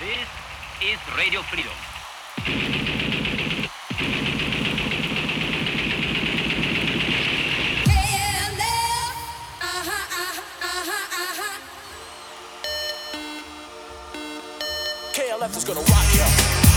This is Radio Freedom. KLF is gonna rock ya.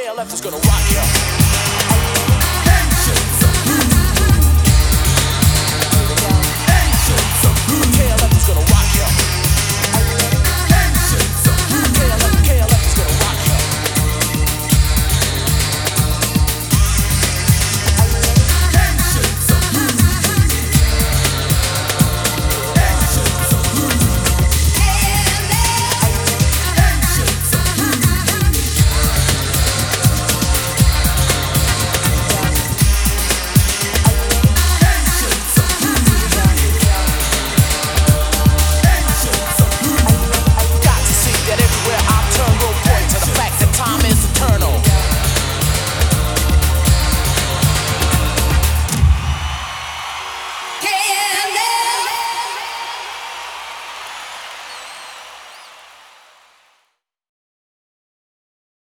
KLF is gonna rock ya.